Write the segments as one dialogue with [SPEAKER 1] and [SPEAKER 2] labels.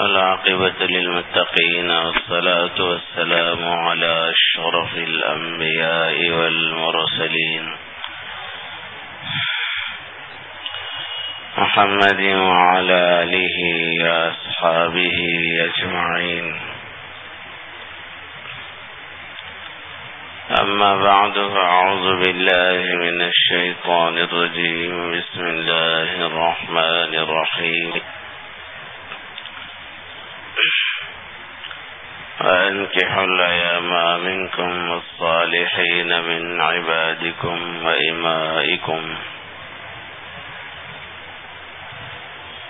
[SPEAKER 1] العاقبة للمتقين والصلاة والسلام على شرف الأنبياء والمرسلين. محمد وعلى آله وأصحابه أجمعين. أما بعد فأعوذ بالله من الشيطان الرجيم. بسم الله الرحمن الرحيم. وأنكحوا الأيام منكم والصالحين من عبادكم وإمائكم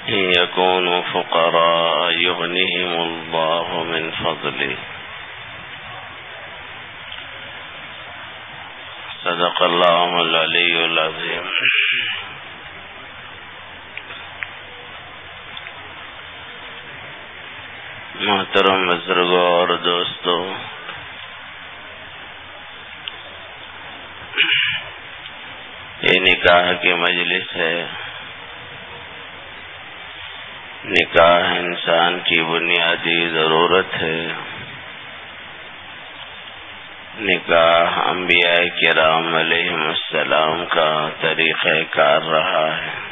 [SPEAKER 1] إن يكونوا فقراء يغنهم الله من فضله. صدق الله العلي العظيم. محترم بزرگوں اور دوستوں یہ نکاح کی مجلس ہے۔ نکاح انسان کی بنیادی ضرورت ہے۔ نکاح انبیاء کرام علیہ السلام کا طریقہ کار رہا ہے۔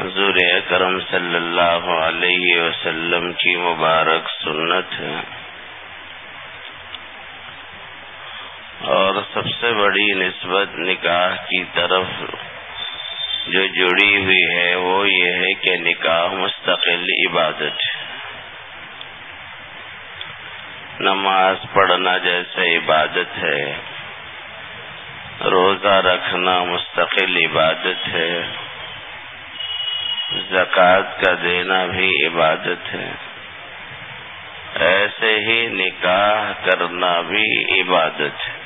[SPEAKER 1] حضور اکرم صلی اللہ علیہ وسلم کی مبارک سنت ہے۔ اور سب سے بڑی نسبت نکاح کی طرف جو جڑی ہوئی ہے، وہ یہ ہے کہ نکاح مستقل عبادت ہے۔ نماز پڑھنا جیسے عبادت ہے، روزہ رکھنا مستقل عبادت ہے۔ زکوٰۃ کا دینا بھی عبادت ہے۔ ایسے ہی نکاح کرنا بھی عبادت ہے۔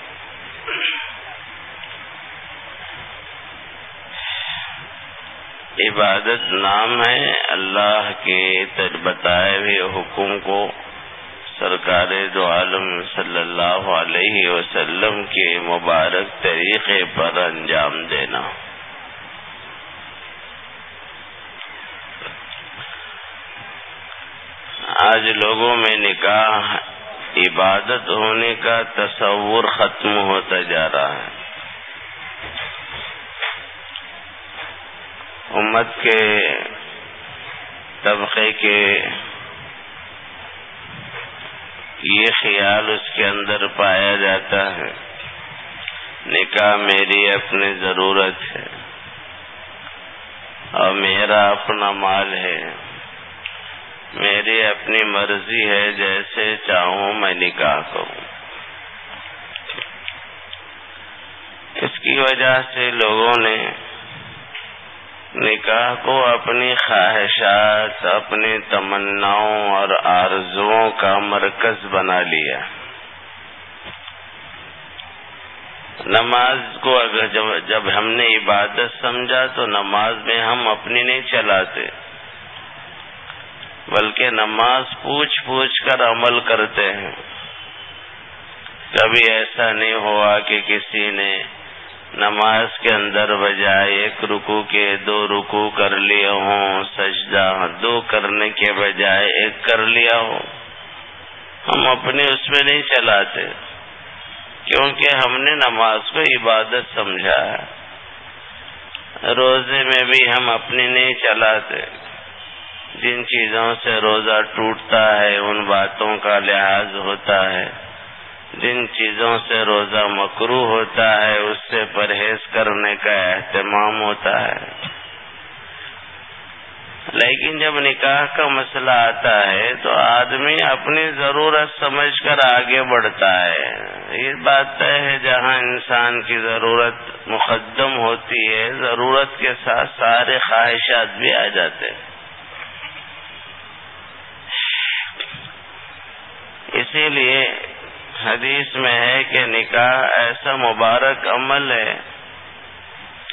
[SPEAKER 1] عبادت نام ہے اللہ کے بتائے ہوئے حکم کو سرکار دو عالم صلی اللہ علیہ وسلم کے مبارک طریقے پر انجام دینا۔ آج لوگوں میں نکاح، عبادت ہونے کا تصور ختم ہوتا جا رہا ہے۔ امت کے طبقے کے یہ خیال اس کے اندر پایا جاتا ہے۔ نکاح میری اپنی ضرورت ہے اور میرا اپنا مال ہے۔ میری اپنی مرضی ہے، جیسے چاہوں میں نکاح کروں۔ اس کی وجہ سے لوگوں نے نکاح کو اپنی خواہشات، اپنی تمناؤں اور آرزوؤں کا مرکز بنا لیا۔ نماز کو اگر جب ہم نے عبادت سمجھا تو نماز میں ہم اپنی نہیں چلاتے۔ بلکہ نماز پوچھ پوچھ کر عمل کرتے ہیں۔ کبھی ایسا نہیں ہوا کہ کسی نے نماز کے اندر بجائے ایک رکو کے دو رکو کر لیے ہوں، سجدہ دو کرنے کے بجائے ایک کر لیا ہو ہم اپنے اس میں نہیں چلاتے، کیونکہ ہم نے نماز کو عبادت سمجھا ہے۔ روزے میں بھی ہم اپنی نہیں چلاتے۔ جن چیزوں سے روزہ ٹوٹتا ہے، ان باتوں کا لحاظ ہوتا ہے۔ جن چیزوں سے روزہ مکرو ہوتا ہے، اس سے پرہیز کرنے کا اہتمام ہوتا ہے۔ لیکن جب نکاح کا مسئلہ آتا ہے، تو آدمی اپنی ضرورت سمجھ کر آگے بڑھتا ہے۔ یہ بات طے ہے، جہاں انسان کی ضرورت مقدم ہوتی ہے، ضرورت کے ساتھ سارے خواہشات بھی آ جاتے ہیں۔ اسی لیے حدیث میں ہے کہ نکاح ایسا مبارک عمل ہے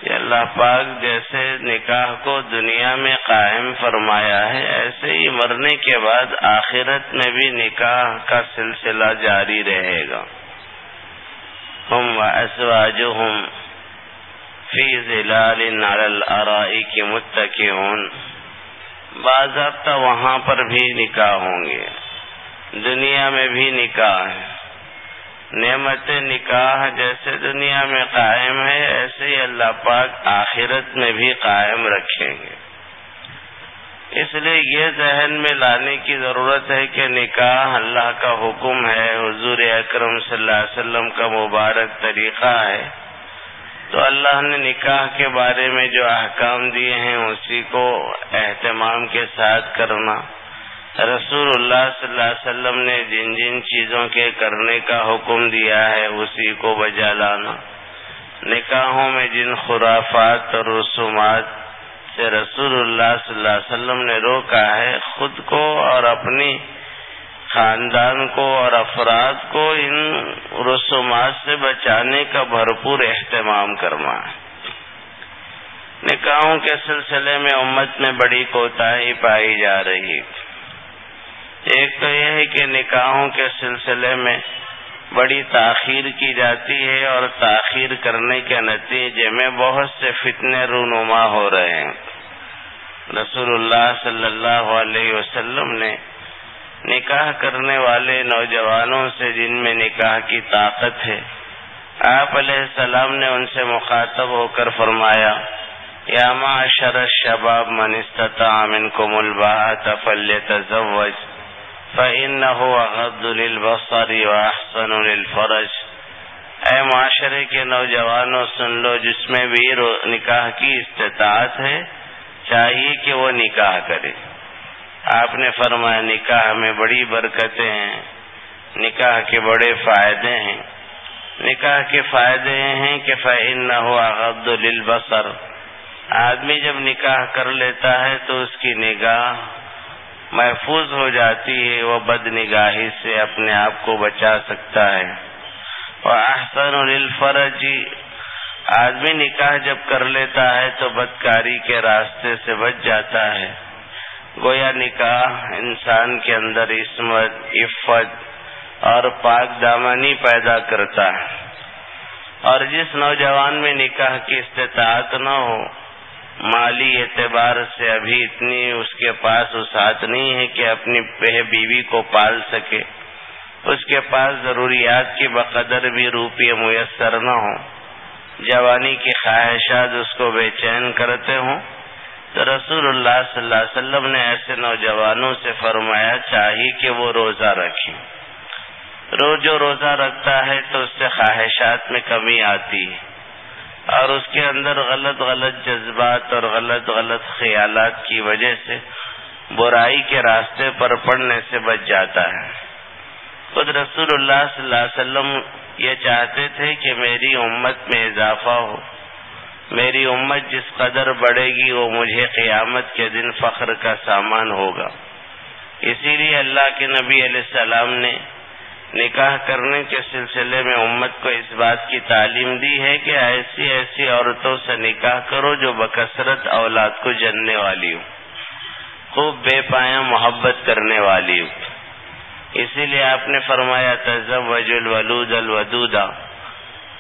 [SPEAKER 1] کہ اللہ پاک جیسے نکاح کو دنیا میں قائم فرمایا ہے، ایسے ہی مرنے کے بعد آخرت میں بھی نکاح کا سلسلہ جاری رہے گا۔ ہم وسواج فی ضلال نارل ارائی کی متقی باضابطہ وہاں پر بھی نکاح ہوں گے۔ دنیا میں بھی نکاح ہے۔ نعمت نکاح جیسے دنیا میں قائم ہے، ایسے ہی اللہ پاک آخرت میں بھی قائم رکھیں گے۔ اس لیے یہ ذہن میں لانے کی ضرورت ہے کہ نکاح اللہ کا حکم ہے، حضور اکرم صلی اللہ علیہ وسلم کا مبارک طریقہ ہے۔ تو اللہ نے نکاح کے بارے میں جو احکام دیے ہیں، اسی کو اہتمام کے ساتھ کرنا۔ رسول اللہ صلی اللہ علیہ وسلم نے جن جن چیزوں کے کرنے کا حکم دیا ہے، اسی کو بجا لانا۔ نکاحوں میں جن خرافات اور رسومات سے رسول اللہ صلی اللہ علیہ وسلم نے روکا ہے، خود کو اور اپنی خاندان کو اور افراد کو ان رسومات سے بچانے کا بھرپور اہتمام کرنا۔ نکاحوں کے سلسلے میں امت میں بڑی کوتاہی پائی جا رہی۔ ایک تو یہ ہے کہ نکاحوں کے سلسلے میں بڑی تاخیر کی جاتی ہے اور تاخیر کرنے کے نتیجے میں بہت سے فتنے رونما ہو رہے ہیں۔ رسول اللہ صلی اللہ علیہ وسلم نے نکاح کرنے والے نوجوانوں سے جن میں نکاح کی طاقت ہے، آپ علیہ السلام نے ان سے مخاطب ہو کر فرمایا، یا معاشر الشباب من استطاع منکم الباءة فلیتزوج فإنه أغض للبصر وأحسن للفرج۔ اے معاشرے کے نوجوانوں، سن لو، جس میں بھی نکاح کی استطاعت ہے، چاہیے کہ وہ نکاح کرے۔ آپ نے فرمایا، نکاح میں بڑی برکتیں ہیں، نکاح کے بڑے فائدے ہیں۔ نکاح کے فائدے ہیں کہ فعین نہ ہو عبد البصر آدمی جب نکاح کر لیتا ہے تو اس کی نگاہ محفوظ ہو جاتی ہے، وہ بد نگاہی سے اپنے آپ کو بچا سکتا ہے۔ اور احسن الفرج آدمی نکاح جب کر لیتا ہے تو بدکاری کے راستے سے بچ جاتا ہے۔ گویا نکاح انسان کے اندر عصمت عفت اور پاک دامانی پیدا کرتا ہے۔ اور جس نوجوان میں نکاح کی استطاعت نہ ہو مالی اعتبار سے ابھی اتنی اس کے پاس وسعت نہیں ہے کہ اپنی بیوی کو پال سکے۔ اس کے پاس ضروریات کی بقدر بھی روپیے میسر نہ ہوں۔ جوانی کی خواہشات اس کو بے چین کرتے ہوں۔ تو رسول اللہ صلی اللہ علیہ وسلم نے ایسے نوجوانوں سے فرمایا، چاہیے کہ وہ روزہ رکھیں۔ روز جو روزہ رکھتا ہے تو اس سے خواہشات میں کمی آتی ہے۔ اور اس کے اندر غلط غلط جذبات اور غلط غلط خیالات کی وجہ سے برائی کے راستے پر پڑنے سے بچ جاتا ہے۔ خود رسول اللہ صلی اللہ علیہ وسلم یہ چاہتے تھے کہ میری امت میں اضافہ ہو۔ میری امت جس قدر بڑھے گی وہ مجھے قیامت کے دن فخر کا سامان ہوگا۔ اسی لیے اللہ کے نبی علیہ السلام نے نکاح کرنے کے سلسلے میں امت کو اس بات کی تعلیم دی ہے کہ ایسی ایسی عورتوں سے نکاح کرو جو بکثرت اولاد کو جننے والی ہوں۔ خوب بے پایا محبت کرنے والی ہوں۔ اسی لیے آپ نے فرمایا تزم وج الولود الودودا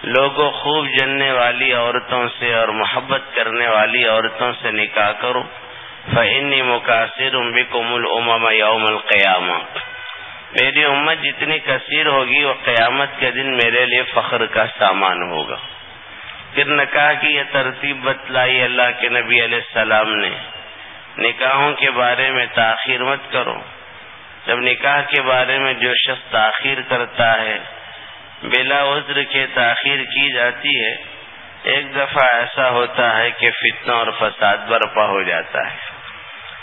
[SPEAKER 1] لوگوں خوب جننے والی عورتوں سے اور محبت کرنے والی عورتوں سے نکاح کرو۔ فنی مقاصر بکم العمم یوم القیامہ میری امت جتنی کثیر ہوگی وہ قیامت کے دن میرے لیے فخر کا سامان ہوگا۔ پھر نکاح کی یہ ترتیب بتلائی اللہ کے نبی علیہ السلام نے۔ نکاحوں کے بارے میں تاخیر مت کرو۔ جب نکاح کے بارے میں جو شخص تاخیر کرتا ہے، بلا عذر کے تاخیر کی جاتی ہے، ایک دفعہ ایسا ہوتا ہے کہ فتنہ اور فساد برپا ہو جاتا ہے۔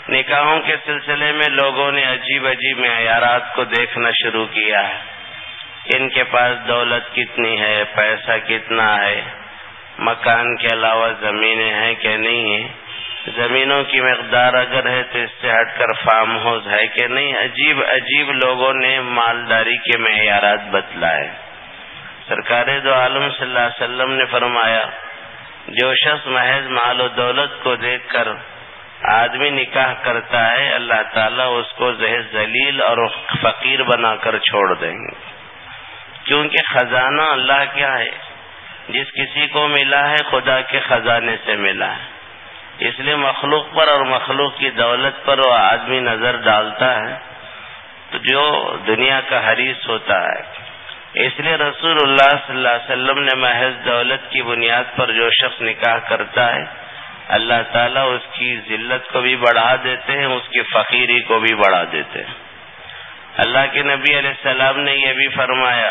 [SPEAKER 1] نکاحوں کے سلسلے میں لوگوں نے عجیب عجیب معیارات کو دیکھنا شروع کیا ہے۔ ان کے پاس دولت کتنی ہے، پیسہ کتنا ہے، مکان کے علاوہ زمینیں ہیں کہ نہیں ہیں؟ زمینوں کی مقدار اگر ہے تو اس سے ہٹ کر فارم ہاؤس ہے کہ نہیں؟ عجیب عجیب لوگوں نے مالداری کے معیارات بتلائے۔ سرکار دو عالم صلی اللہ علیہ وسلم نے فرمایا، جو شخص محض مال و دولت کو دیکھ کر آدمی نکاح کرتا ہے، اللہ تعالیٰ اس کو زہر ذلیل اور فقیر بنا کر چھوڑ دیں گے۔ کیونکہ خزانہ اللہ کیا ہاں ہے۔ جس کسی کو ملا ہے، خدا کے خزانے سے ملا ہے۔ اس لیے مخلوق پر اور مخلوق کی دولت پر وہ آدمی نظر ڈالتا ہے۔ تو جو دنیا کا حریث ہوتا ہے۔ اس لیے رسول اللہ صلی اللہ علیہ وسلم نے محض دولت کی بنیاد پر جو شخص نکاح کرتا ہے اللہ تعالیٰ اس کی ذلت کو بھی بڑھا دیتے ہیں، اس کی فقیری کو بھی بڑھا دیتے ہیں۔ اللہ کے نبی علیہ السلام نے یہ بھی فرمایا،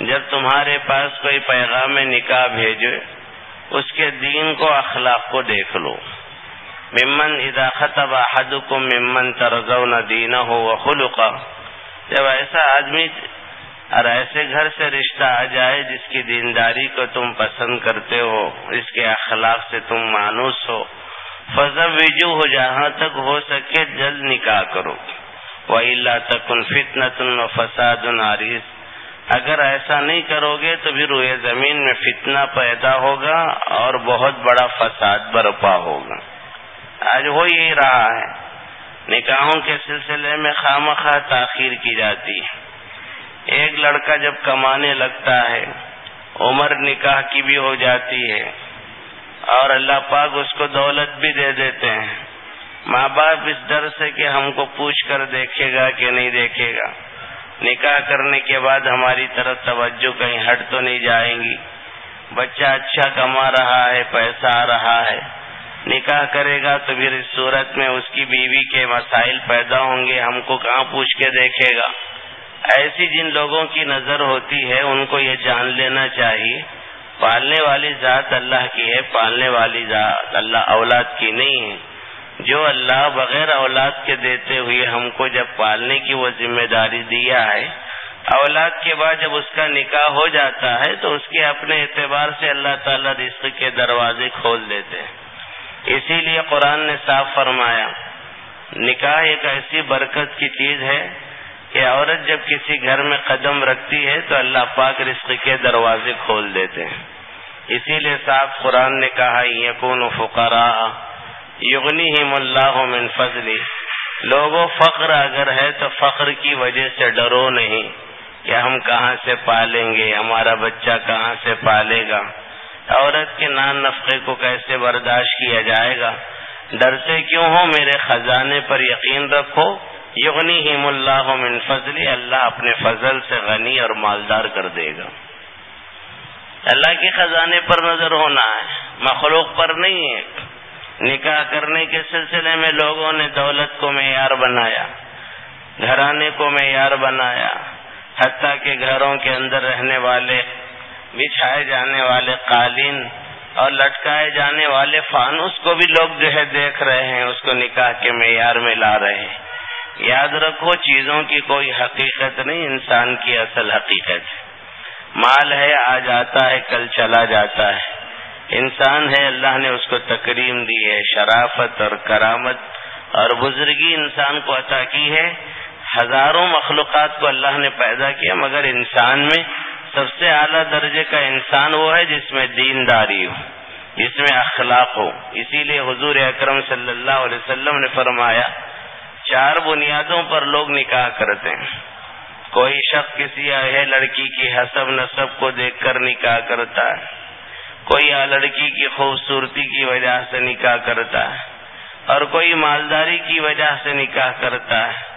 [SPEAKER 1] جب تمہارے پاس کوئی پیغام نکاح بھیجے، اس کے دین کو اخلاق کو دیکھ لو۔ ممن ادا خطب کو ممن ترزون دین ہو خلقا جب ایسا آدمی اور ایسے گھر سے رشتہ آ جائے جس کی دینداری کو تم پسند کرتے ہو، اس کے اخلاق سے تم مانوس ہو۔ فضب وجو ہو، جہاں تک ہو سکے جلد نکاح کرو۔ وہ اللہ تکن فتن و فساد عریض۔ اگر ایسا نہیں کرو گے تو پھر روئے زمین میں فتنہ پیدا ہوگا اور بہت بڑا فساد برپا ہوگا۔ آج ہو یہی رہا ہے۔ نکاحوں کے سلسلے میں خواہ تاخیر کی جاتی ہے۔ ایک لڑکا جب کمانے لگتا ہے، عمر نکاح کی بھی ہو جاتی ہے۔ اور اللہ پاک اس کو دولت بھی دے دیتے ہیں۔ ماں باپ اس ڈر سے کہ ہم کو پوچھ کر دیکھے گا کہ نہیں دیکھے گا۔ نکاح کرنے کے بعد ہماری طرف توجہ کہیں ہٹ تو نہیں جائیں گی۔ بچہ اچھا کما رہا ہے، پیسہ آ رہا ہے۔ نکاح کرے گا تو پھر اس صورت میں اس کی بیوی کے مسائل پیدا ہوں گے، ہم کو کہاں پوچھ کے دیکھے گا۔ ایسی جن لوگوں کی نظر ہوتی ہے، ان کو یہ جان لینا چاہیے۔ پالنے والی ذات اللہ کی ہے، پالنے والی ذات اللہ اولاد کی نہیں ہے۔ جو اللہ بغیر اولاد کے دیتے ہوئے ہم کو جب پالنے کی وہ ذمہ داری دیا ہے، اولاد کے بعد جب اس کا نکاح ہو جاتا ہے، تو اس کے اپنے اعتبار سے اللہ تعالیٰ رزق کے دروازے کھول دیتے ہیں۔ اسی لیے قرآن نے صاف فرمایا، نکاح ایک ایسی برکت کی چیز ہے کہ عورت جب کسی گھر میں قدم رکھتی ہے تو اللہ پاک رزق کے دروازے کھول دیتے ہیں۔ اسی لیے صاف قرآن نے کہا یقون فقرا یغنی اللہ من فضلی لوگوں فخر اگر ہے تو فخر کی وجہ سے ڈرو نہیں کہ ہم کہاں سے پالیں گے، ہمارا بچہ کہاں سے پالے گا۔ عورت کے نان نفقے کو کیسے برداشت کیا جائے گا؟ ڈرتے کیوں ہو؟ میرے خزانے پر یقین رکھو۔ یغنی ہیم اللہ من فضلی، اللہ اپنے فضل سے غنی اور مالدار کر دے گا۔ اللہ کے خزانے پر نظر ہونا ہے، مخلوق پر نہیں ہے۔ نکاح کرنے کے سلسلے میں لوگوں نے دولت کو معیار بنایا، گھرانے کو معیار بنایا، حتیٰ کہ گھروں کے اندر رہنے والے، بچھائے جانے والے قالین اور لٹکائے جانے والے فانوس کو بھی لوگ جو ہے دیکھ رہے ہیں، اس کو نکاح کے معیار میں لا رہے ہیں۔ یاد رکھو چیزوں کی کوئی حقیقت نہیں، انسان کی اصل حقیقت مال ہے، آج آتا ہے، کل چلا جاتا ہے۔ انسان ہے، اللہ نے اس کو تکریم دی ہے۔ شرافت اور کرامت اور بزرگی انسان کو عطا کی ہے۔ ہزاروں مخلوقات کو اللہ نے پیدا کیا، مگر انسان میں سب سے اعلیٰ درجے کا انسان وہ ہے جس میں دینداری ہو، جس میں اخلاق ہو۔ اسی لیے حضور اکرم صلی اللہ علیہ وسلم نے فرمایا چار بنیادوں پر لوگ نکاح کرتے ہیں۔ کوئی شخص کسی ہے لڑکی کی حسب نصب کو دیکھ کر نکاح کرتا ہے۔ کوئی لڑکی کی خوبصورتی کی وجہ سے نکاح کرتا ہے۔ اور کوئی مالداری کی وجہ سے نکاح کرتا ہے۔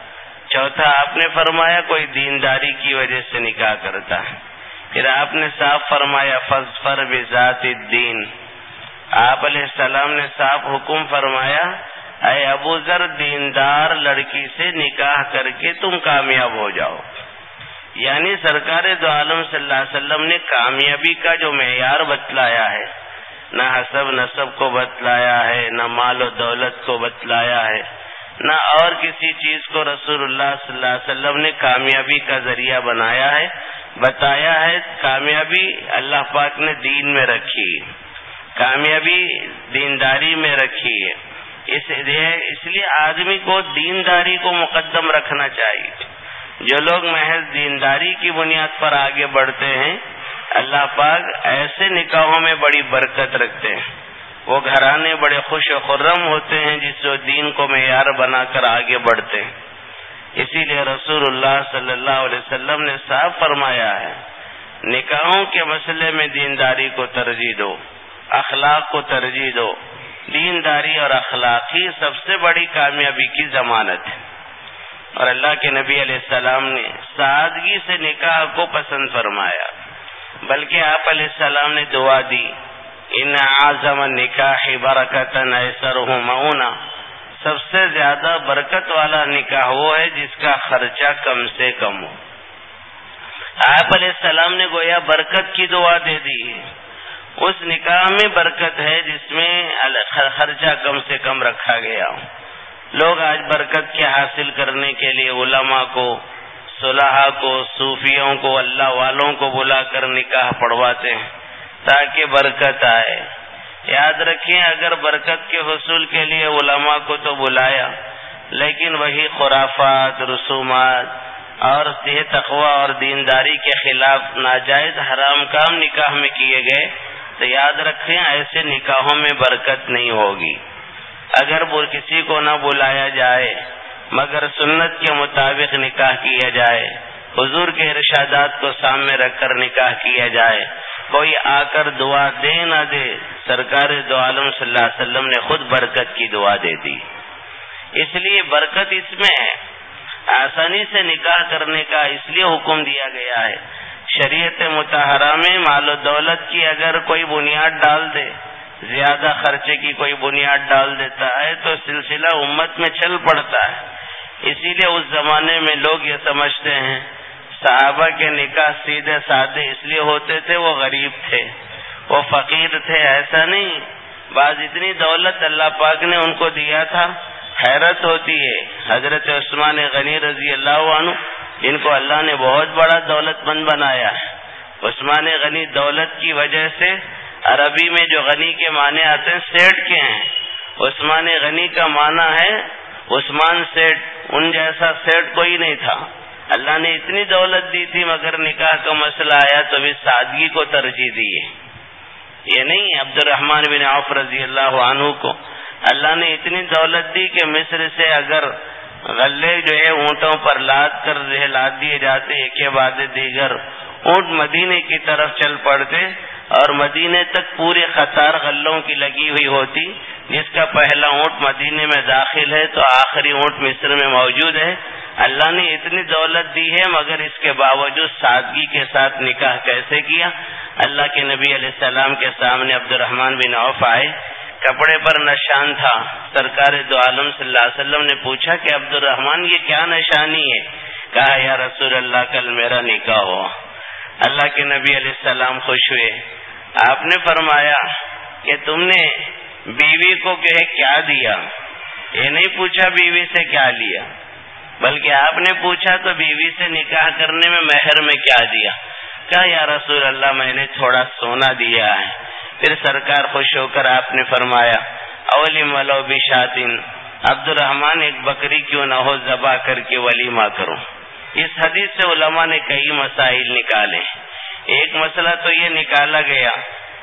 [SPEAKER 1] چوتھا، آپ نے فرمایا کوئی دینداری کی وجہ سے نکاح کرتا ہے۔ پھر آپ نے صاف فرمایا، فض فر بذات الدین۔ آپ علیہ السلام نے صاف حکم فرمایا اے ابو ذر، دیندار لڑکی سے نکاح کر کے تم کامیاب ہو جاؤ۔ یعنی سرکار دو عالم صلی اللہ علیہ وسلم نے کامیابی کا جو معیار بتلایا ہے، نہ حسب نصب کو بتلایا ہے، نہ مال و دولت کو بتلایا ہے، نہ اور کسی چیز کو رسول اللہ صلی اللہ علیہ وسلم نے کامیابی کا ذریعہ بنایا ہے، بتایا ہے کامیابی اللہ پاک نے دین میں رکھی، کامیابی دینداری میں رکھی ہے۔ اس لیے آدمی کو دینداری کو مقدم رکھنا چاہیے۔ جو لوگ محض دینداری کی بنیاد پر آگے بڑھتے ہیں، اللہ پاک ایسے نکاحوں میں بڑی برکت رکھتے ہیں۔ وہ گھرانے بڑے خوش و خرم ہوتے ہیں، جس جو دین کو معیار بنا کر آگے بڑھتے ہیں۔ اسی لیے رسول اللہ صلی اللہ علیہ وسلم نے صاف فرمایا ہے، نکاحوں کے مسئلے میں دینداری کو ترجیح دو، اخلاق کو ترجیح دو۔
[SPEAKER 2] دینداری اور اخلاقی سب سے بڑی کامیابی کی ضمانت ہے۔ اور اللہ کے نبی علیہ السلام نے سادگی سے نکاح کو پسند فرمایا۔ بلکہ آپ علیہ السلام نے دعا دی، ان اعظم نکاح برکت ایسر ہوں سب سے زیادہ برکت والا نکاح وہ ہے جس کا خرچہ کم سے کم ہو۔ آپ علیہ السلام نے گویا برکت کی دعا دے دی اس نکاح میں برکت ہے جس میں خرچہ کم سے کم رکھا گیا۔ لوگ آج برکت کے حاصل کرنے کے لیے علماء کو صلاح کو، صوفیوں کو، اللہ والوں کو بلا کر نکاح پڑھواتے ہیں تاکہ برکت آئے۔ یاد رکھیں، اگر برکت کے حصول کے لیے علماء کو تو بلایا، لیکن وہی خرافات، رسومات اور صحت تخوا اور دینداری کے خلاف ناجائز، حرام کام نکاح میں کیے گئے۔ تو یاد رکھیں ایسے نکاحوں میں برکت نہیں ہوگی۔ اگر کسی کو نہ بلایا جائے، مگر سنت کے مطابق نکاح کیا جائے، حضور کے ارشادات کو سامنے رکھ کر نکاح کیا جائے، کوئی آ کر دعا دے نہ دے، سرکار دو عالم صلی اللہ علیہ وسلم نے خود برکت کی دعا دے دی۔ اس لیے برکت اس میں ہے۔ آسانی سے نکاح کرنے کا اس لیے حکم دیا گیا ہے شریعت متحرہ میں مال و دولت کی اگر کوئی بنیاد ڈال دے، زیادہ خرچے کی کوئی بنیاد ڈال دیتا ہے، تو سلسلہ امت میں چل پڑتا ہے۔ اسی لیے اس زمانے میں لوگ یہ سمجھتے ہیں، صحابہ کے نکاح سیدھے سادے اس لیے ہوتے تھے، وہ غریب تھے، وہ فقیر تھے، ایسا نہیں۔ بعض اتنی دولت اللہ پاک نے ان کو دیا تھا، حیرت ہوتی ہے۔ حضرت عثمان غنی رضی اللہ عنہ جن کو اللہ نے بہت بڑا دولت مند بنایا ہے۔ عثمان غنی دولت کی وجہ سے عربی میں جو غنی کے معنی آتے ہیں سیٹ کے ہیں۔ عثمان غنی کا معنی ہے، عثمان سیٹ ان جیسا سیٹ کوئی نہیں تھا۔ اللہ نے اتنی دولت دی تھی، مگر نکاح کا مسئلہ آیا تو بھی سادگی کو ترجیح دی ہے۔ یہ نہیں عبد الرحمان بن عوف رضی اللہ عنہ کو۔ اللہ نے اتنی دولت دی کہ مصر سے اگر غلے جو ہے اونٹوں پر لاد کر لاد دیے جاتے ایک بعد دیگر۔ اونٹ مدینے کی طرف چل پڑتے اور مدینے تک پورے قطار غلوں کی لگی ہوئی ہوتی، جس کا پہلا اونٹ مدینے میں داخل ہے، تو آخری اونٹ مصر میں موجود ہے۔ اللہ نے اتنی دولت دی ہے، مگر اس کے باوجود سادگی کے ساتھ نکاح کیسے کیا؟ اللہ کے نبی علیہ السلام کے سامنے عبد الرحمان بن عوف آئے۔ کپڑے پر نشان تھا۔ سرکار دو عالم صلی اللہ علیہ وسلم نے پوچھا کہ عبد الرحمان یہ کیا نشانی ہے؟ کہا، یا رسول اللہ، کل میرا نکاح ہوا۔ اللہ کے نبی علیہ السلام خوش ہوئے۔ آپ نے فرمایا کہ تم نے بیوی کو کہ کیا دیا؟ یہ نہیں پوچھا بیوی سے کیا لیا، بلکہ آپ نے پوچھا تو بیوی سے نکاح کرنے میں مہر میں کیا دیا۔ کہا، یا رسول اللہ، میں نے تھوڑا سونا دیا ہے۔ پھر سرکار خوش ہو کر آپ نے فرمایا اولی ملو بشاطن عبد الرحمان ایک بکری کیوں نہ ہو ذبح کر کے ولیمہ کرو۔ اس حدیث سے علماء نے کئی مسائل نکالے۔ ایک مسئلہ تو یہ نکالا گیا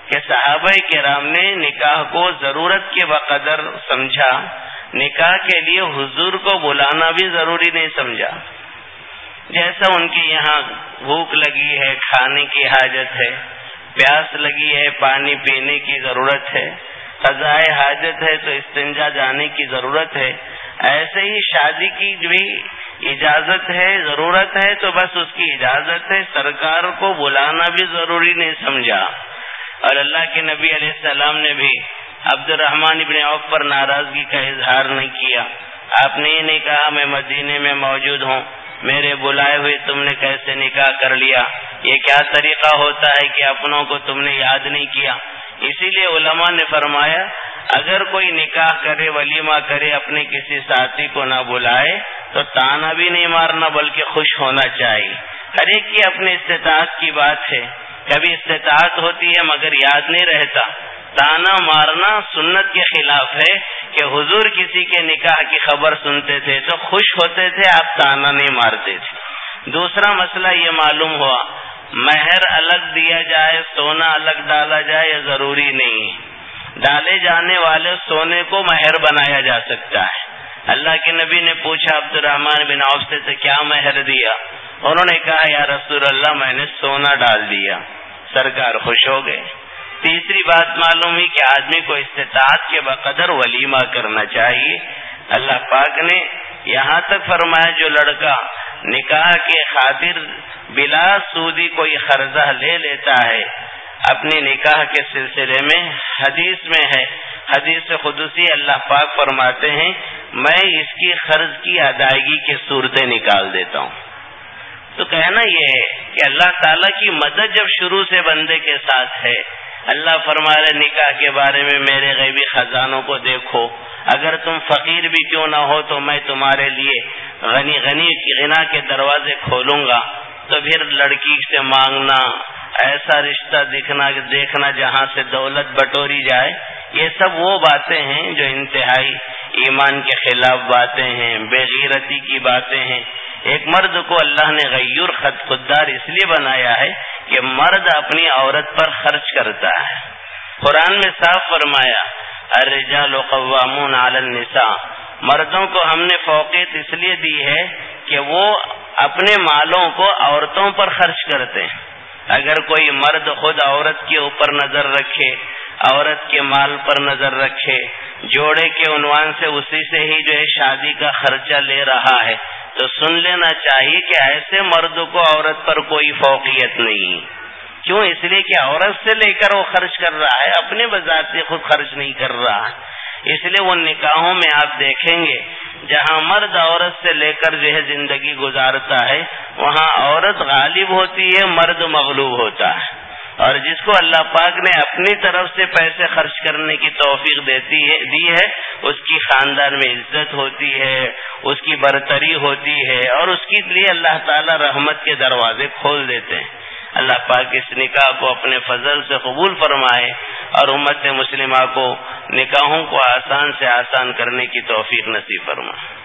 [SPEAKER 2] کہ صحابہ کرام نے نکاح کو ضرورت کے بقدر سمجھا، نکاح کے لیے حضور کو بلانا بھی ضروری نہیں سمجھا۔ جیسا ان کے یہاں بھوک لگی ہے، کھانے کی حاجت ہے پیاس لگی ہے، پانی پینے کی ضرورت ہے، قضائے حاجت ہے تو استنجا جانے کی ضرورت ہے۔ ایسے ہی شادی کی بھی اجازت ہے، ضرورت ہے تو بس اس کی اجازت ہے۔ سرکار کو بلانا بھی ضروری نہیں سمجھا۔ اور اللہ کے نبی علیہ السلام نے بھی عبد الرحمان ابن عوف پر ناراضگی کا اظہار نہیں کیا۔ آپ نے یہ نہیں کہا میں مدینے میں موجود ہوں۔ میرے بلائے ہوئے تم نے کیسے نکاح کر لیا؟ یہ کیا طریقہ ہوتا ہے کہ اپنوں کو تم نے یاد نہیں کیا؟ اسی لیے علماء نے فرمایا، اگر کوئی نکاح کرے، ولیمہ کرے، اپنے کسی ساتھی کو نہ بلائے، تو تانا بھی نہیں مارنا، بلکہ خوش ہونا چاہیے۔ ہر ایک کی اپنے استطاعت کی بات ہے۔ کبھی استطاعت ہوتی ہے مگر یاد نہیں رہتا۔ تانا مارنا سنت کے خلاف ہے کہ حضور کسی کے نکاح کی خبر سنتے تھے تو خوش ہوتے تھے، آپ تانا نہیں مارتے تھے۔ دوسرا مسئلہ یہ معلوم ہوا، مہر الگ دیا جائے، سونا الگ ڈالا جائے یہ ضروری نہیں ڈالے جانے والے سونے کو مہر بنایا جا سکتا ہے۔ اللہ کے نبی نے پوچھا عبد الرحمان بن عوف سے کیا مہر دیا؟ انہوں نے کہا، یا رسول اللہ، میں نے سونا ڈال دیا۔ سرکار خوش ہو گئے۔ تیسری بات معلوم ہوئی کہ آدمی کو استطاعت کے بقدر ولیمہ کرنا چاہیے۔ اللہ پاک نے یہاں تک فرمایا، جو لڑکا نکاح کے خاطر بلا سودی کوئی قرضہ لے لیتا ہے، اپنی نکاح کے سلسلے میں حدیث میں ہے۔ حدیث خدوسی اللہ پاک فرماتے ہیں، میں اس کی قرض کی ادائیگی کی صورتیں نکال دیتا ہوں۔ تو کہنا یہ ہے کہ اللہ تعالیٰ کی مدد جب شروع سے بندے کے ساتھ ہے اللہ فرما رہے نکاح کے بارے میں میرے غیبی خزانوں کو دیکھو۔ اگر تم فقیر بھی کیوں نہ ہو تو میں تمہارے لیے غنی غنی غنا کے دروازے کھولوں گا۔ تو پھر لڑکی سے مانگنا، ایسا رشتہ دیکھنا دیکھنا جہاں سے دولت بٹوری جائے۔ یہ سب وہ باتیں ہیں جو انتہائی ایمان کے خلاف باتیں ہیں بےغیرتی کی باتیں ہیں۔ ایک مرد کو اللہ نے غیور خط خوددار اس لیے بنایا ہے کہ مرد اپنی عورت پر خرچ کرتا ہے۔ قرآن میں صاف فرمایا، الرجال قوامون علی النساء۔ مردوں کو ہم نے فوقیت اس لیے دی ہے کہ وہ اپنے مالوں کو عورتوں پر خرچ کرتے ہیں۔ اگر کوئی مرد خود عورت کے اوپر نظر رکھے، عورت کے مال پر نظر رکھے، جوڑے کے عنوان سے اسی سے ہی جو ہے شادی کا خرچہ لے رہا ہے۔ تو سن لینا چاہیے کہ ایسے مرد کو عورت پر کوئی فوقیت نہیں۔ کیوں؟ اس لیے کہ عورت سے لے کر وہ خرچ کر رہا ہے، اپنے بذات سے خود خرچ نہیں کر رہا۔ اس لیے وہ نکاحوں میں آپ دیکھیں گے، جہاں مرد عورت سے لے کر جو ہے زندگی گزارتا ہے، وہاں عورت غالب ہوتی ہے، مرد مغلوب ہوتا ہے۔ اور جس کو اللہ پاک نے اپنی طرف سے پیسے خرچ کرنے کی توفیق دیتی ہے، دی ہے، اس کی خاندان میں عزت ہوتی ہے، اس کی برتری ہوتی ہے اور اس کے لیے اللہ تعالی رحمت کے دروازے کھول دیتے ہیں۔ اللہ پاک اس نکاح کو اپنے فضل سے قبول فرمائے اور امت مسلمہ کو نکاحوں کو آسان سے آسان کرنے کی توفیق نصیب فرمائے۔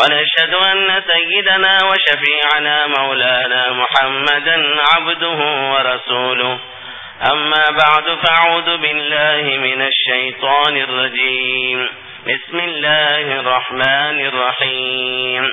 [SPEAKER 2] ونشهد أن سيدنا وشفيعنا مولانا محمدا عبده ورسوله. أما بعد فأعوذ بالله من الشيطان الرجيم. بسم الله الرحمن الرحيم.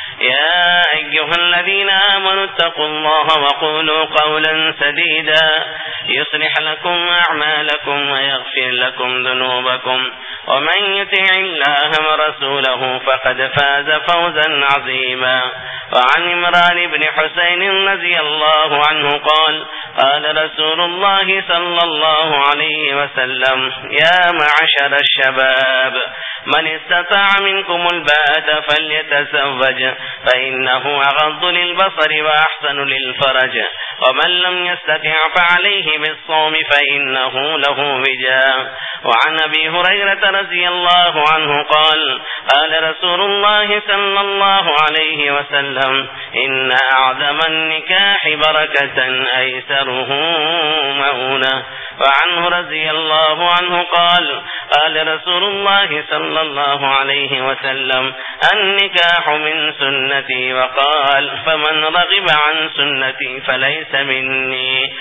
[SPEAKER 2] يا أيها الذين آمنوا اتقوا الله وقولوا قولا سديدا. يصلح لكم أعمالكم ويغفر لكم ذنوبكم. ومن يتع الله ورسوله فقد فاز فوزا عظيما. وعن إمران بن حسين نزي الله عنه قال قال رسول الله صلى الله عليه وسلم يا معشر الشباب من استطاع منكم الباءة فليتزوج. فإنه أغض للبصر وأحسن للفرج. ومن لم يستطع فعليه بالصوم فإنه له وجاء وعن أبي هريرة رضي الله عنه قال قال رسول الله صلى الله عليه وسلم إن أعظم النكاح بركة أيسره مؤونة وعنه رضي الله عنه قال قال رسول الله صلى الله عليه وسلم النكاح من سنتي وقال فمن رغب عن سنتي فليس مني.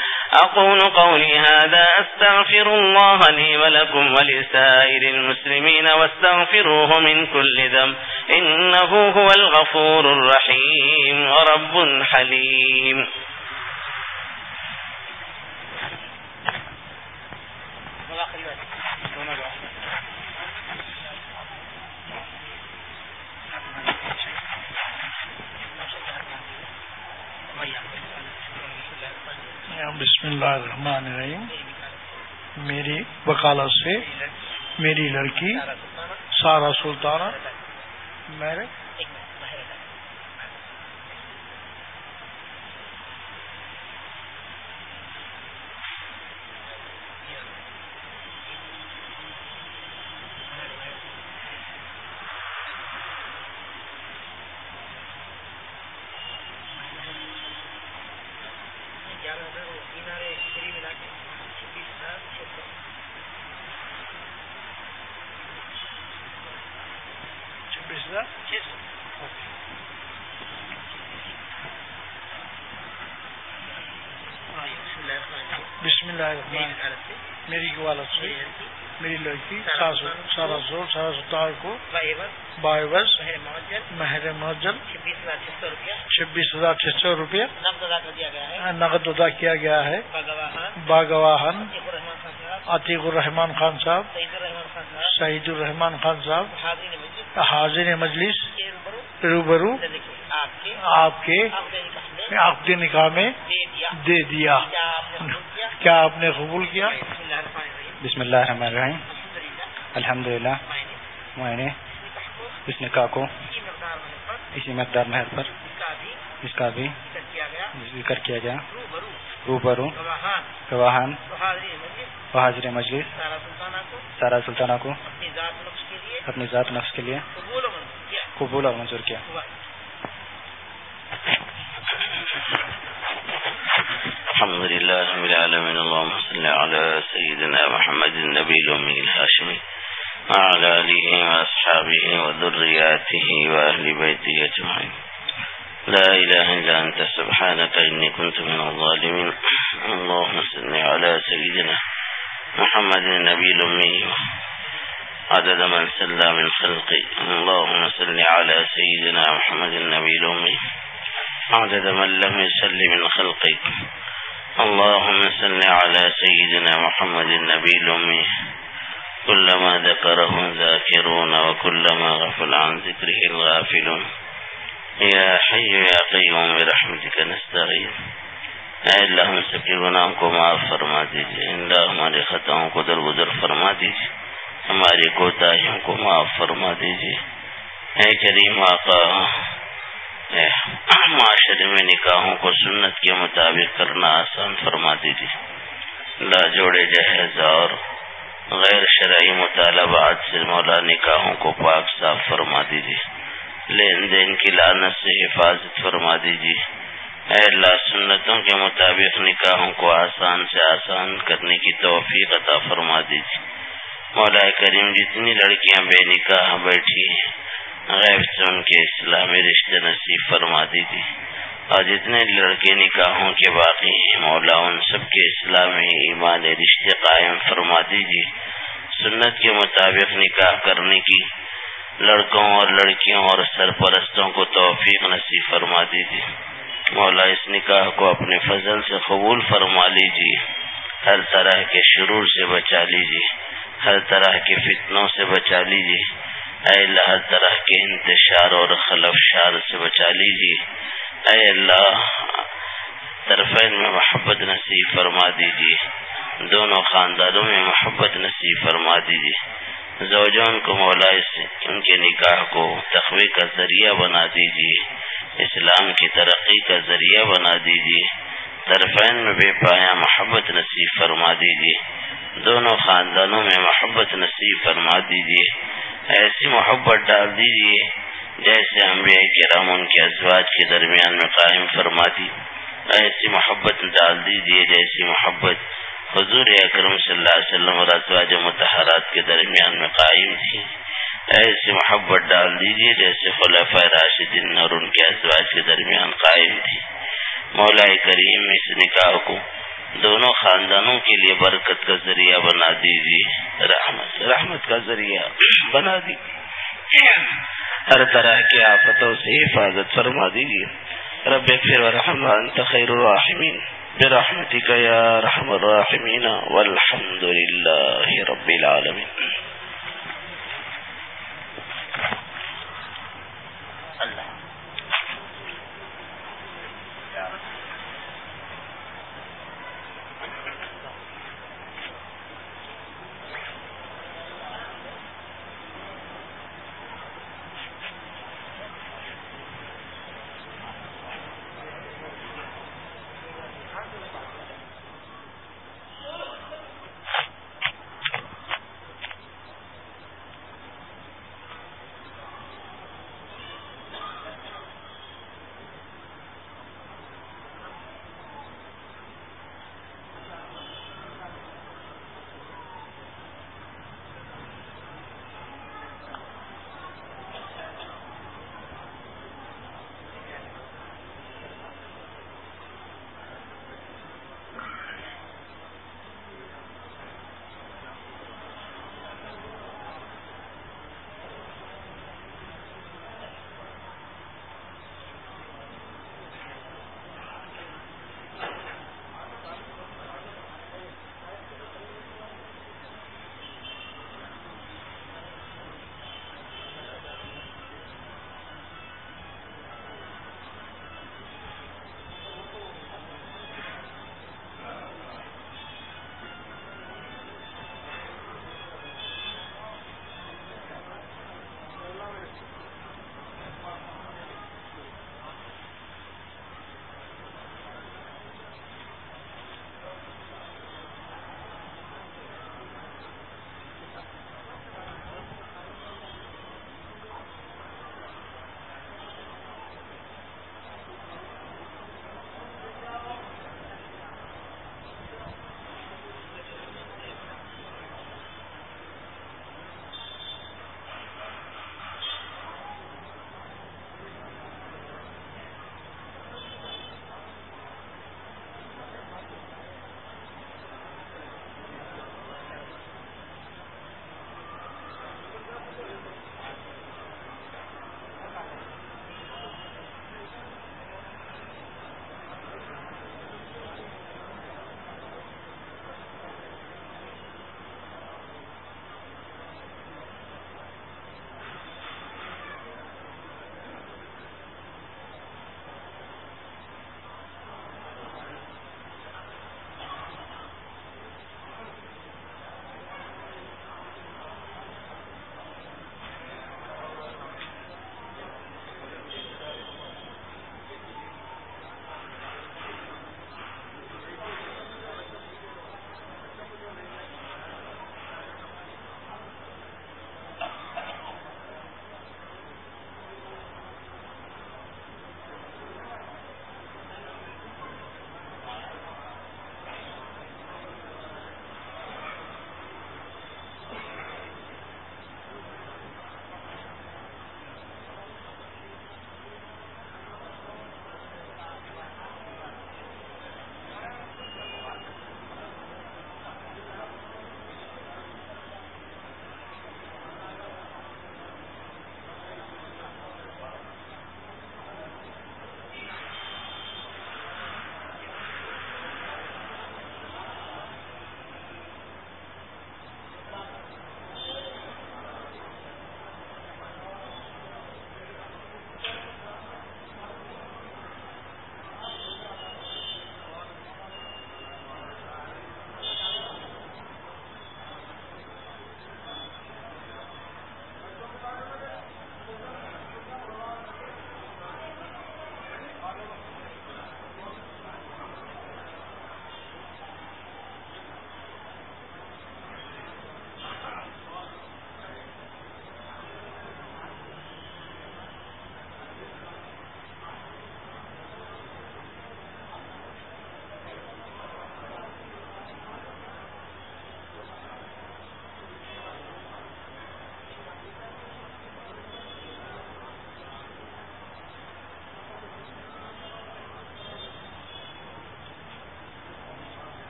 [SPEAKER 2] أقول قولي هذا أستغفر الله لي ولكم ولسائر المسلمين واستغفروه من كل ذنب إنه هو الغفور الرحيم ورب حليم.
[SPEAKER 3] اللہ الرحمن الرحیم میری وکالت سے میری لڑکی سارا سلطانہ میرے بسم اللہ الرحمن میری والد سے میری لڑکی سارا زور سارا ستار کو بائیوس مہر معجل چھبیس ہزار چھ سو روپیہ۔ نقد ادا کیا گیا ہے۔ باغواہن عتیق الرحمان خان صاحب۔ شہید الرحمان خان صاحب۔ حاضر مجلس۔ روبرو۔ آپ کے۔ آپ کے۔ نکاح میں۔ دے دیا۔ کیا آپ نے قبول کیا؟
[SPEAKER 4] بسم اللہ الرحمن الرحیم۔ الحمد لله معيني اس نے کہا کو اسی مقدار مہر پر اس کا بھی ذکر کیا گیا روبرو گواہان بحاضر مجلس سارا سلطانہ کو اپنی ذات نقش کے لیے قبول اور منظور کیا
[SPEAKER 1] الحمد لله رب العالمين اللهم صل على سيدنا محمد النبي الامي الهاشمي وعلى آله وأصحابه وذرياته وأهل بيته أجمعين. لا إله إلا أنت سبحانك إني كنت من الظالمين. اللهم صل على سيدنا محمد النبي الأمي. عدد من سلى من خلقي اللهم صل على سيدنا محمد النبي الأمي. عدد من لم يسل من خلقك اللهم صل على سيدنا محمد النبي الأمي. كلما ذكره ذاكرون وكلما غفل عن ذكره الغافلون يا حي يا قيوم، برحمتك نستغيث. اے اللہ ہم سب کے گناہوں کو معاف فرما دیجیے اللہ ہمارے خطاؤں کو در بدر فرما دیجیے ہماری کوتاہیوں کو معاف فرما دیجیے اے کریم آقا، اے معاشرے میں نکاحوں کو سنت کے مطابق کرنا آسان فرما دیجیے۔ لا جوڑے جہیز اور غیر شرعی مطالبات سے مولا نکاحوں کو پاک صاف فرما دیجیے لین دین کی لانت سے حفاظت فرما دیجیے اے اللہ، سنتوں کے مطابق نکاحوں کو آسان سے آسان کرنے کی توفیق عطا فرما دیجیے مولا کریم، جتنی لڑکیاں بے نکاح بیٹھی ہیں، غیب سے ان کے اسلامی رشتے نصیب فرما دیجیے اور جتنے لڑکے نکاحوں کے باقی ہیں، مولا ان سب کے اسلامی ایمان رشتے قائم فرما دیجیے سنت کے مطابق نکاح کرنے کی لڑکوں اور لڑکیوں اور سرپرستوں کو توفیق نصیب فرما دیجیے مولا اس نکاح کو اپنے فضل سے قبول فرما لیجیے ہر طرح کے شرور سے بچا لیجیے ہر طرح کے فتنوں سے بچا لیجیے اے اللہ، ہر طرح کے انتشار اور خلف شار سے بچا لیجیے اے اللہ طرفین میں محبت نصیب فرما دیجیے دونوں خاندانوں میں محبت نصیب فرما دیجیے زوجون کو مولا ان کے نکاح کو تخوی کا ذریعہ بنا دیجیے اسلام کی ترقی کا ذریعہ بنا دیجیے طرفین میں بے پایا محبت نصیب فرما دیجیے دونوں خاندانوں میں محبت نصیب فرما دیجیے ایسی محبت ڈال دیجیے جیسے انبیاء کرام ان کے ازواج کے درمیان میں قائم فرما دی ایسی محبت ڈال دیجیے جیسی محبت حضور اکرم صلی اللہ علیہ وسلم اور ازواج متحرات کے درمیان میں قائم تھی، ایسی محبت ڈال دیجیے جیسے خلف راشدین اور ان کے ازواج کے درمیان قائم تھی۔ مولا کریم، اس نکاح کو دونوں خاندانوں کے لیے برکت کا ذریعہ بنا دیجیے رحمت رحمت کا ذریعہ بنا دی ہر طرح کے آفتوں سے حفاظت فرما دیجیے۔ رب پھر رحمان تخیر الرحمین برحمتك يا رحم الراحمين والحمد لله رب العالمين الله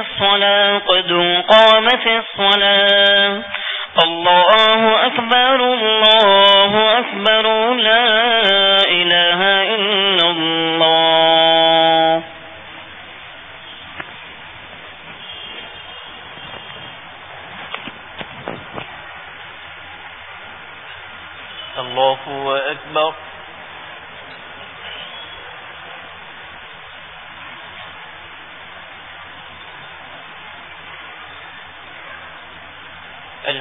[SPEAKER 1] الصلاة قد قامت الصلاة. الله أكبر الله أكبر لا إله إلا الله.
[SPEAKER 5] الله أكبر.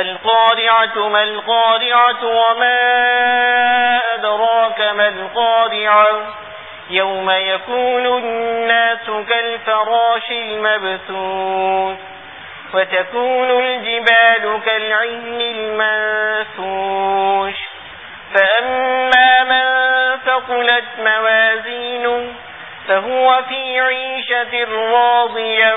[SPEAKER 5] القارعة ما القارعة وما أدراك ما القارعة؟ يوم يكون الناس كالفراش المبثوث وتكون الجبال كالعهن المنفوش. فأما من ثقلت موازينه فهو في عيشة راضية.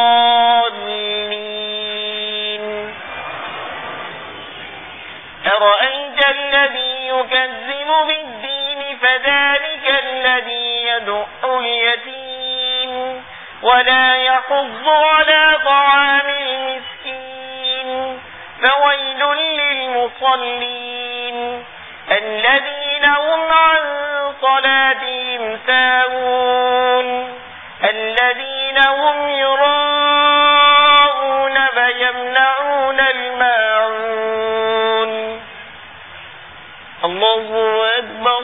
[SPEAKER 5] الذي يكذب بالدين فذلك الذي يدع اليتيم. ولا يحض على طعام المسكين. فويل للمصلين. الذين هم عن صلاتهم ساهون. الذين هم يراءون فيمنعون الماعون الله أكبر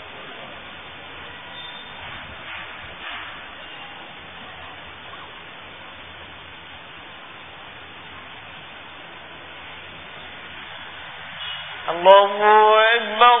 [SPEAKER 5] الله أكبر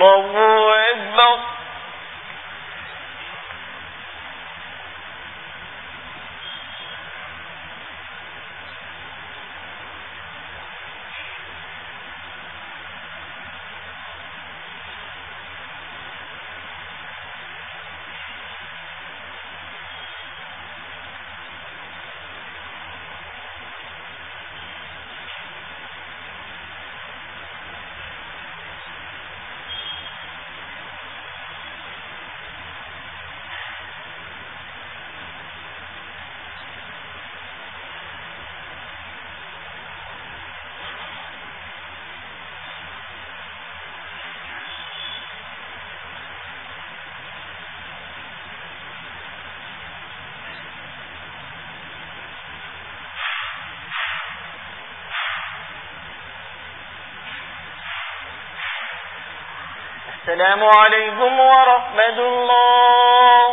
[SPEAKER 5] الله السلام عليكم ورحمة الله.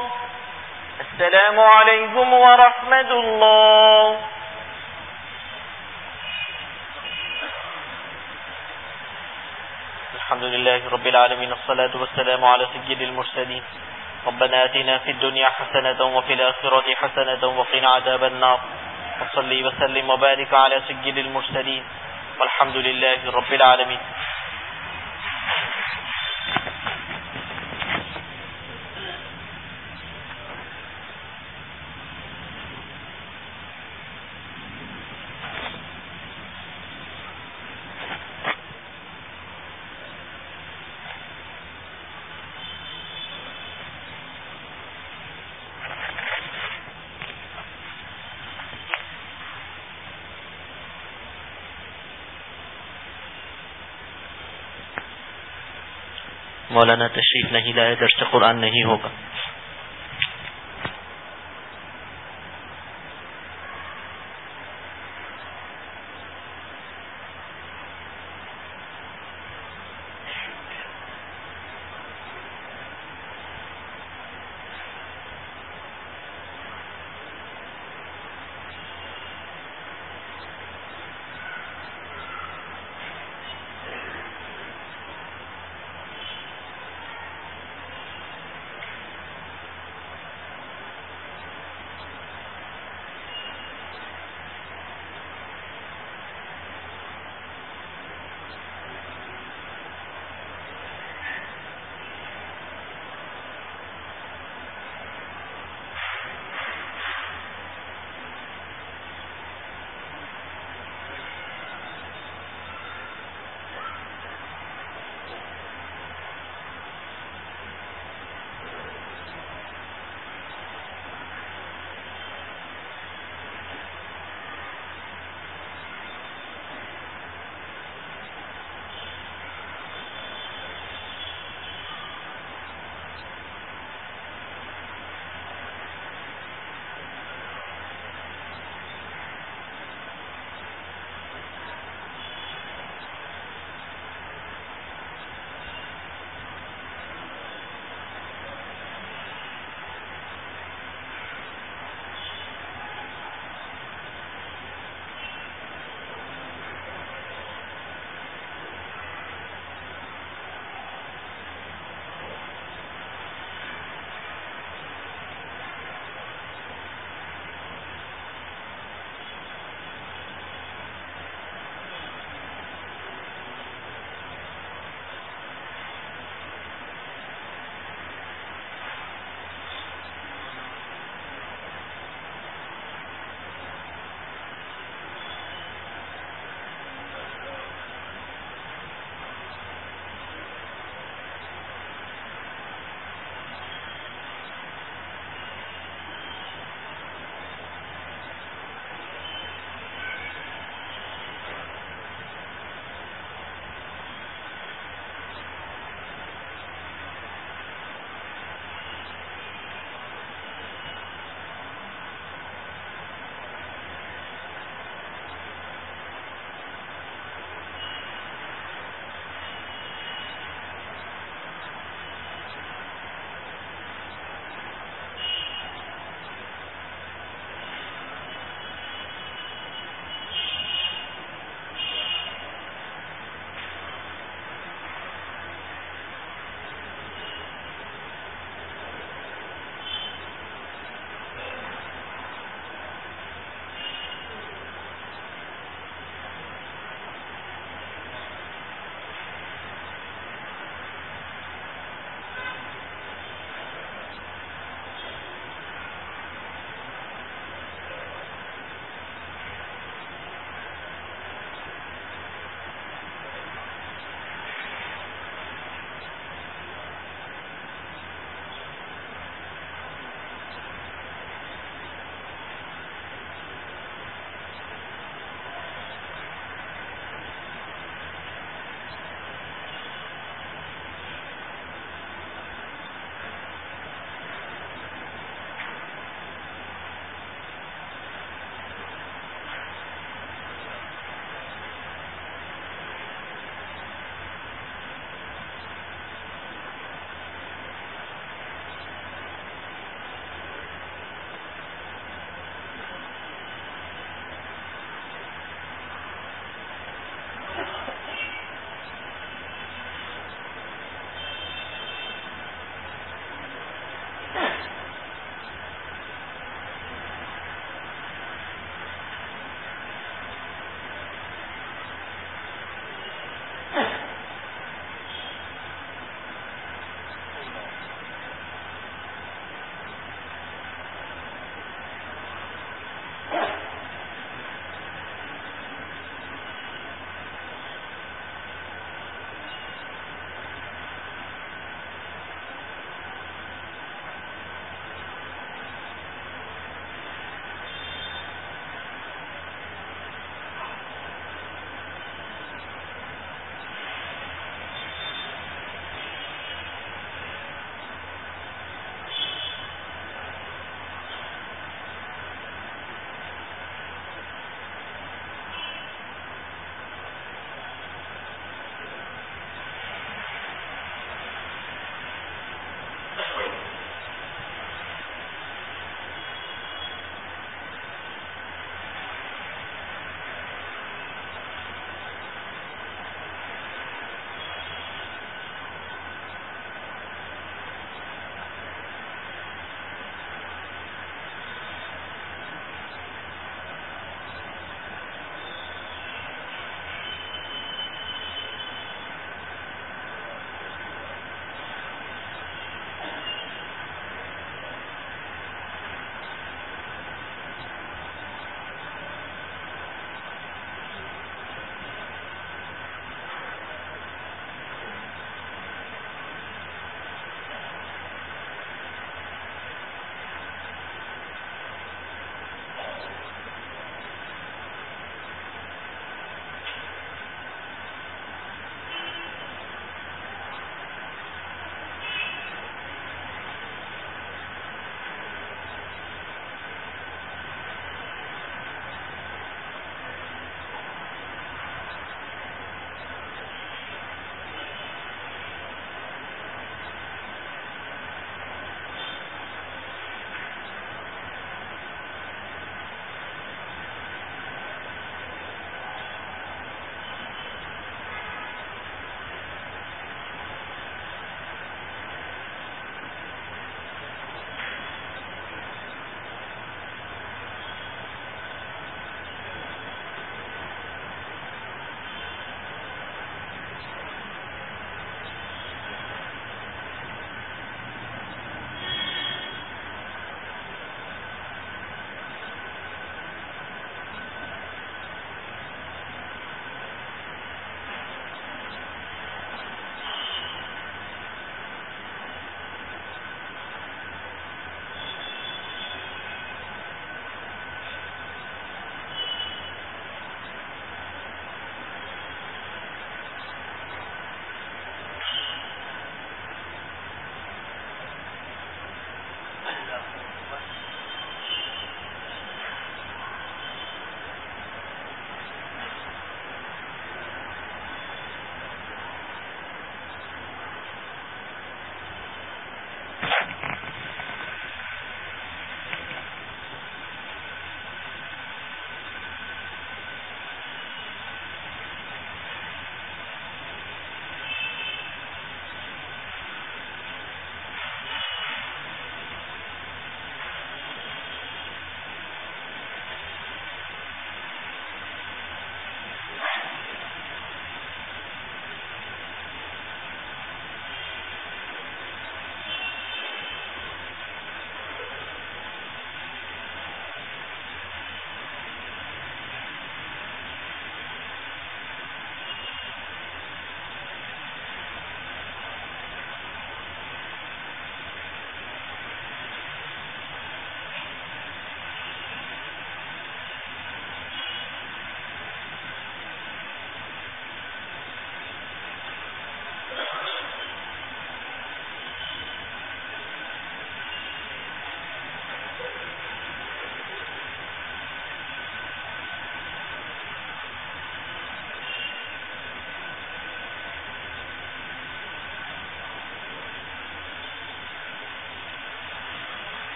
[SPEAKER 5] السلام عليكم ورحمة الله.
[SPEAKER 6] الحمد لله رب العالمين الصلاة والسلام على سجد المرسلين. ربنا آتنا في الدنيا حسنة وفي الآخرة حسنة وقنا عذاب النار. وصلي وسلم وبارك على سجد المرسلين. والحمد لله رب العالمين. مولانا تشریف نہیں لائے درس قرآن نہیں ہوگا۔